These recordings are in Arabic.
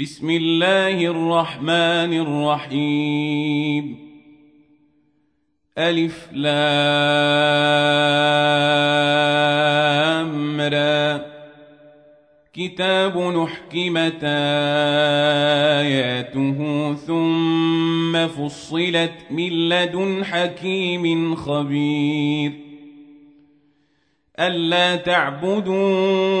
بسم الله الرحمن الرحيم. ألف لام را. كتاب نحكمت آياته ثم فصلت من لدن حكيم خبير. ألا تعبدوا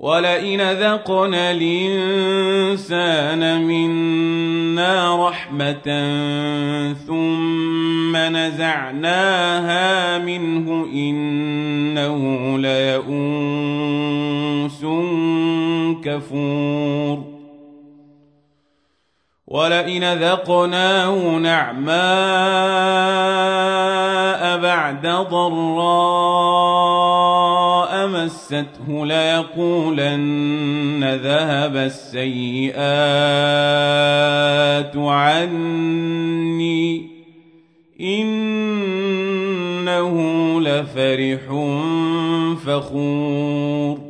ولئن ذقنا الإنسان منا رحمة ثم نزعناها منه إنه ليئوس كفور ولئن ذقناه نعماء بعد ضراء مسته ليقولن ذهب السيئات عني إنه لفرح فخور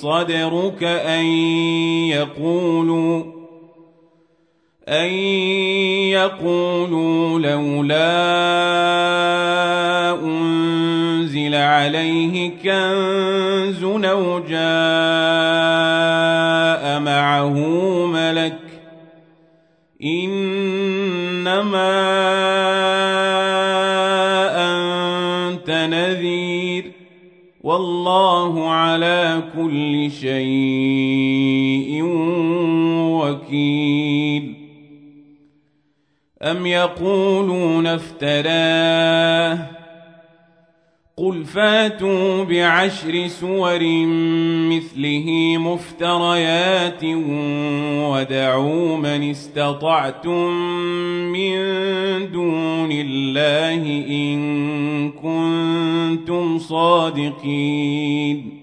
صدرك أن يقولوا أن يقولوا لولا أنزل عليه كنز أو جاء معه والله على كل شيء وكيل. أم يقولون افتراه قل فاتوا بعشر سور مثله مفتريات ودعوا من استطعتم من دون الله إن كنتم صادقين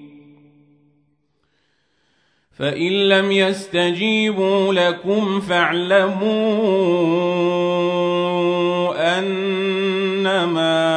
فإن لم يستجيبوا لكم فاعلموا أنما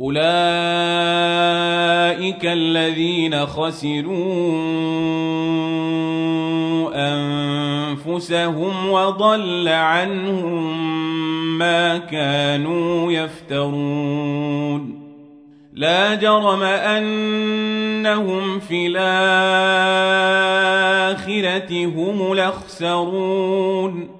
أولئك الذين خسروا أنفسهم وضل عنهم ما كانوا يفترون. لا جرم أنهم في الآخرة هم الأخسرون.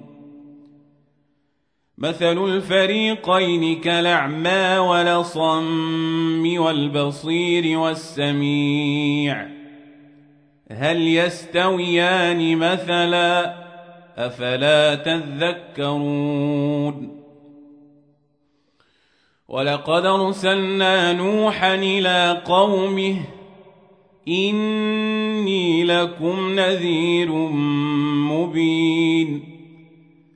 مثل الفريقين كالأعمى ولصم والبصير والسميع. هل يستويان مثلا؟ أفلا تذكرون. ولقد أرسلنا نوحا إلى قومه إني لكم نذير مبين.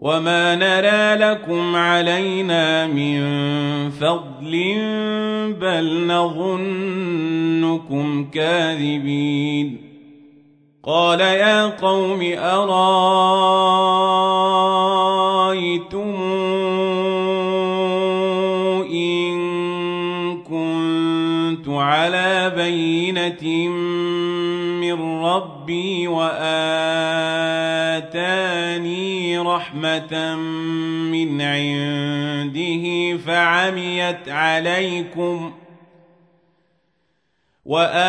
وما نرى لكم علينا من فضل بل نظنكم كاذبين قال يا قوم أرايتم إن كنت على بينة من ربي وآتاني رحمة من عنده فعميت عليكم ۖ وآتاني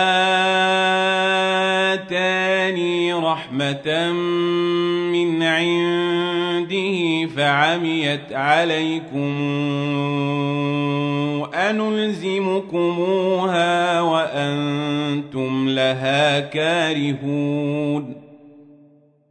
رحمة من عنده فعميت عليكم أنلزمكموها وأنتم لها كارهون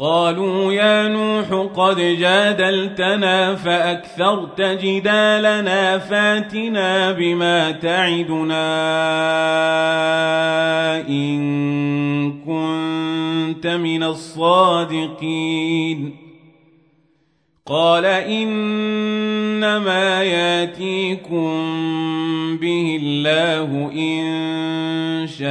قالوا يا نوح قد جادلتنا فأكثرت جدالنا فاتنا بما تعدنا إن كنت من الصادقين. قال إنما ياتيكم به الله إن شاء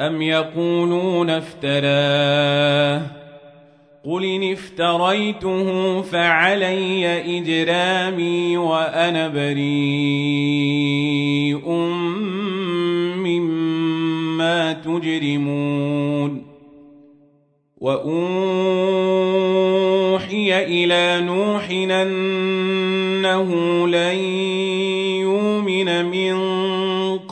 أم يقولون افتراه قل إن افتريته فعلي إجرامي وأنا بريء مما تجرمون وأوحي إلى نوح أنه لن يؤمن من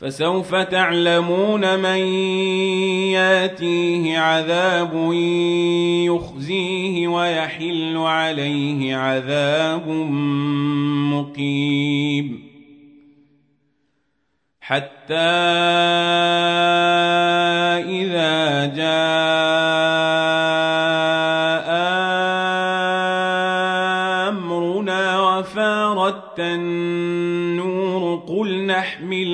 فسوف تعلمون من ياتيه عذاب يخزيه ويحل عليه عذاب مقيم. حتى إذا جاء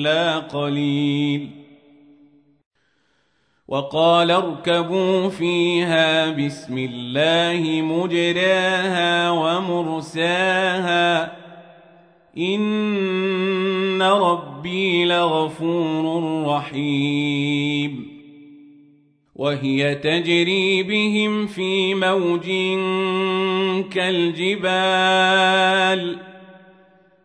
إلا قليل. وقال اركبوا فيها بسم الله مجراها ومرساها. إن ربي لغفور رحيم. وهي تجري بهم في موج كالجبال.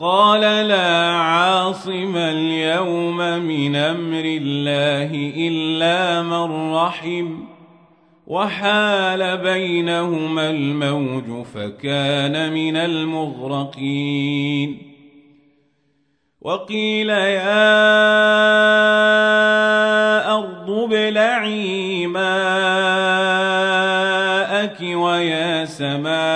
قال لا عاصم اليوم من أمر الله إلا من رحم وحال بينهما الموج فكان من المغرقين. وقيل يا أرض ابلعي ماءك ويا سماء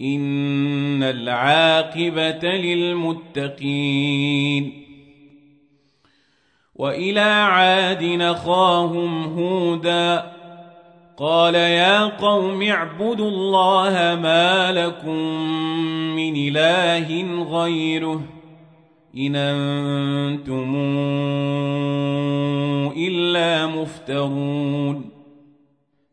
إن العاقبة للمتقين وإلى عاد نخاهم هودا قال يا قوم اعبدوا الله ما لكم من إله غيره إن أنتم إلا مفترون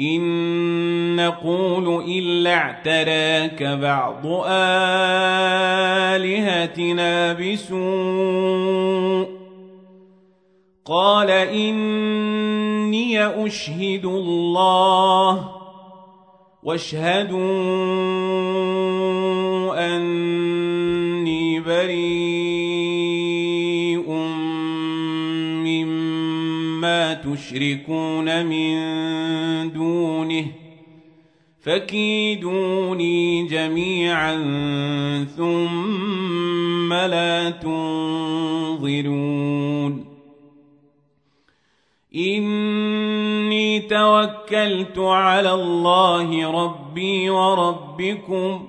إن نقول إلا اعتراك بعض آلهتنا بسوء. قال إني أشهد الله واشهدوا أني مما تشركون من دونه فكيدوني جميعا ثم لا تنظرون إني توكلت على الله ربي وربكم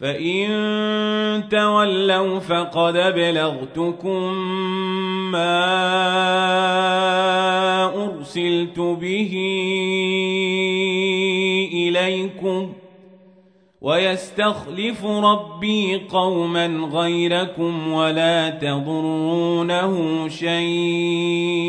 فإن تولوا فقد بلغتكم ما أرسلت به إليكم ويستخلف ربي قوما غيركم ولا تضرونه شيئا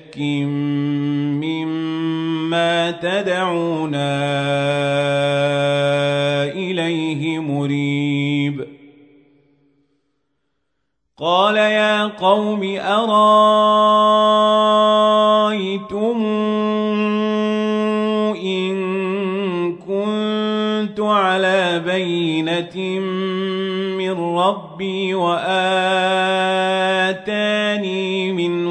شك مما تدعونا إليه مريب قال يا قوم أرايتم إن كنت على بينة من ربي وآتاني منه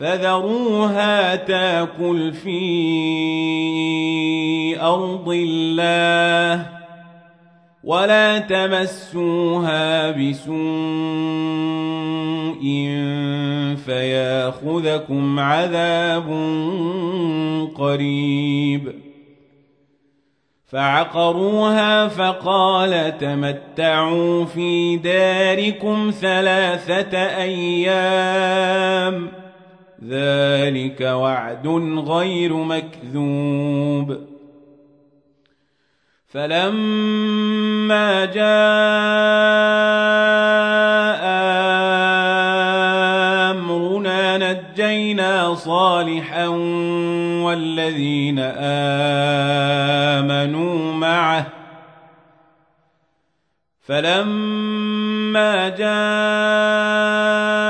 فذروها تاكل في أرض الله ولا تمسوها بسوء فياخذكم عذاب قريب. فعقروها فقال تمتعوا في داركم ثلاثة أيام ذلك وعد غير مكذوب. فلما جاء أمرنا نجينا صالحا والذين آمنوا معه. فلما جاء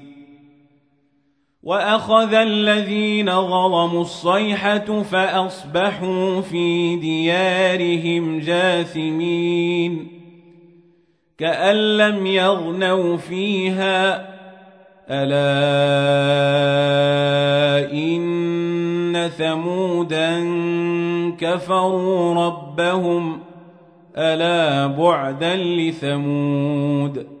وأخذ الذين ظلموا الصيحة فأصبحوا في ديارهم جاثمين كأن لم يغنوا فيها ألا إن ثمودا كفروا ربهم ألا بعدا لثمود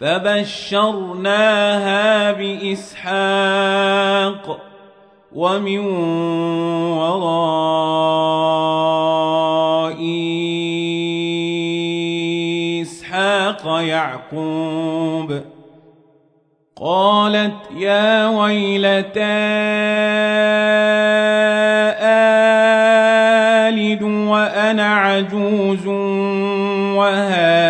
فبشرناها بإسحاق ومن وراء إسحاق يعقوب قالت يا ويلتى آلد وأنا عجوز وهذا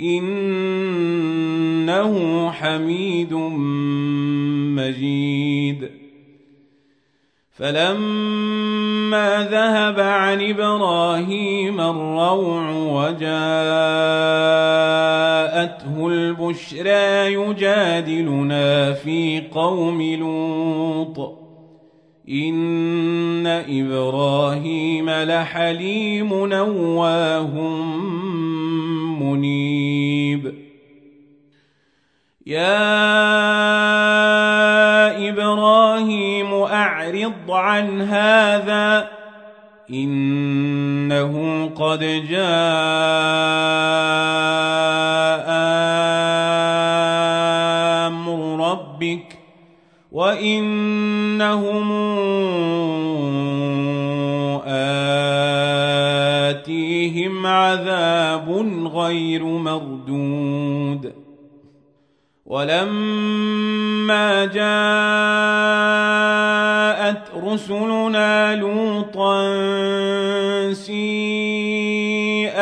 إنه حميد مجيد. فلما ذهب عن إبراهيم الروع وجاءته البشرى يجادلنا في قوم لوط. إن إبراهيم لحليم نواه منيب. يا إبراهيم أعرض عن هذا إنه قد جاء أمر ربك وإنهم آتيهم عذاب غير مردود. ولما جاءت رسلنا لوطا سيء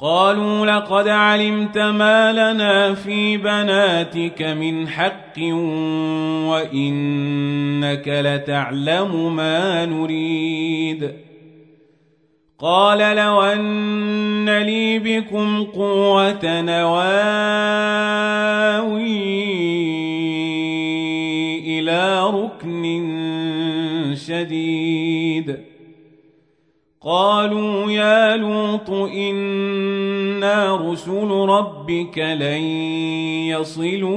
قالوا لقد علمت ما لنا في بناتك من حق وإنك لتعلم ما نريد. قال لو أن لي بكم قوة نواوي إلى ركن شديد. قالوا يا لوط إنا رسل ربك لن يصلوا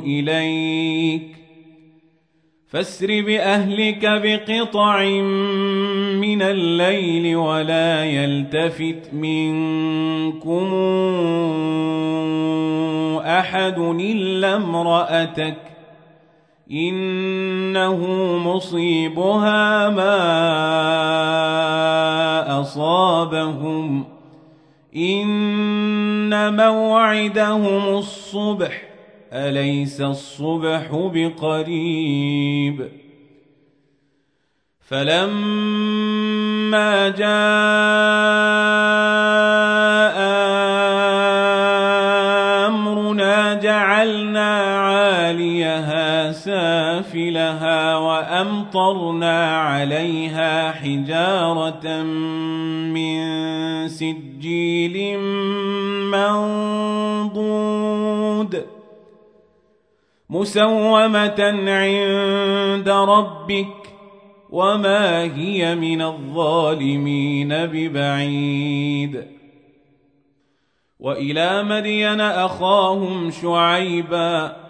إليك. فاسر بأهلك بقطع من الليل ولا يلتفت منكم أحد إلا امرأتك. إنه مصيبها ما أصابهم. إن موعدهم الصبح أليس الصبح بقريب؟ فلما جاء سافلها وأمطرنا عليها حجارة من سجيل منضود مسومة عند ربك وما هي من الظالمين ببعيد. وإلى مدين أخاهم شعيبا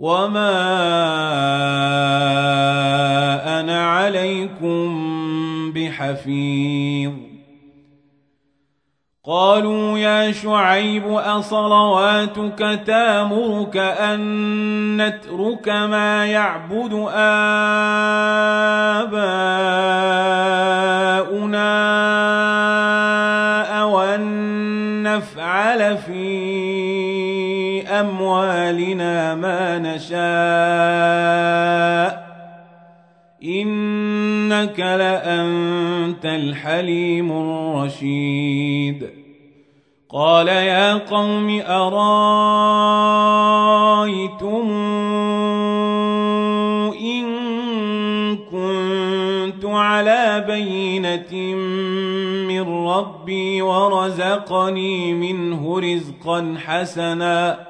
وما أنا عليكم بحفيظ قالوا يا شعيب أصلواتك تامرك أن نترك ما يعبد آباؤنا أو أن نفعل في أموالنا ما نشاء إنك لأنت الحليم الرشيد. قال يا قوم أرأيتم إن كنت على بينة من ربي ورزقني منه رزقا حسنا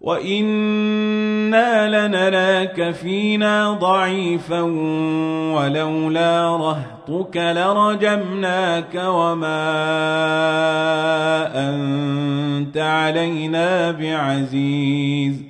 وإنا لنراك فينا ضعيفا ولولا رهطك لرجمناك وما أنت علينا بعزيز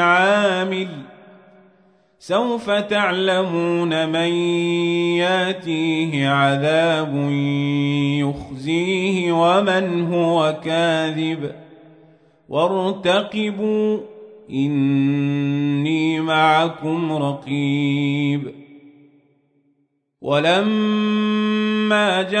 عامل سوف تعلمون من ياتيه عذاب يخزيه ومن هو كاذب وارتقبوا إني معكم رقيب ولما جاء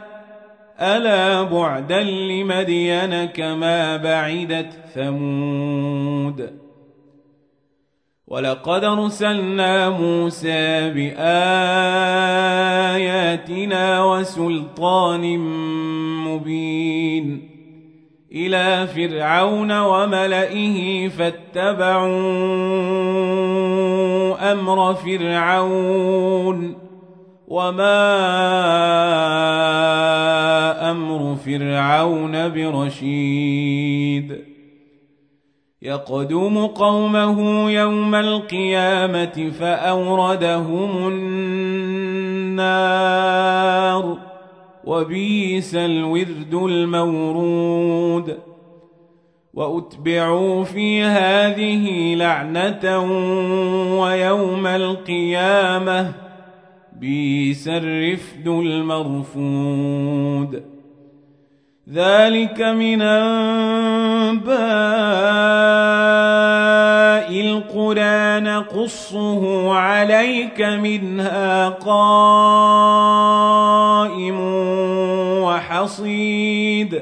ألا بعدا لمدين كما بعدت ثمود ولقد أرسلنا موسى بآياتنا وسلطان مبين إلى فرعون وملئه فاتبعوا أمر فرعون وما أمر فرعون برشيد يقدم قومه يوم القيامه فاوردهم النار وبئس الورد المورود واتبعوا في هذه لعنه ويوم القيامه بيس الرفد المرفود. ذلك من أنباء القرى نقصه عليك منها قائم وحصيد.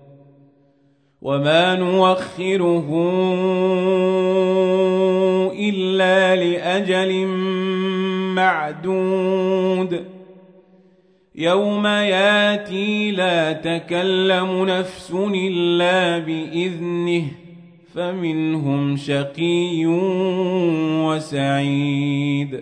وما نوخره إلا لأجل معدود يوم ياتي لا تكلم نفس إلا بإذنه فمنهم شقي وسعيد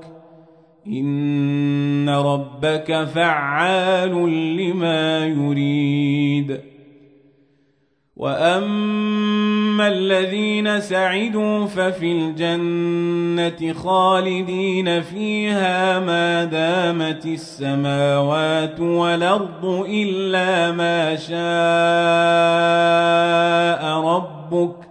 إن ربك فعال لما يريد وأما الذين سعدوا ففي الجنة خالدين فيها ما دامت السماوات والأرض إلا ما شاء ربك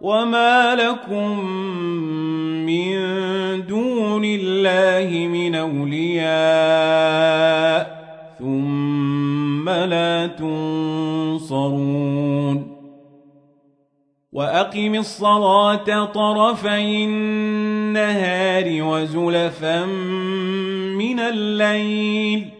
وما لكم من دون الله من أولياء ثم لا تنصرون وأقم الصلاة طرفي النهار وزلفا من الليل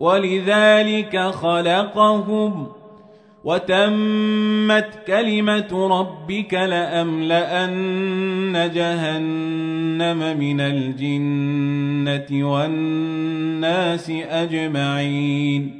ولذلك خلقهم وتمت كلمة ربك لأملأن جهنم من الجنة والناس أجمعين.